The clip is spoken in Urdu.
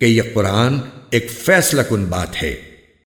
کہ یہ قرآن ایک فیصلہ کن بات ہے۔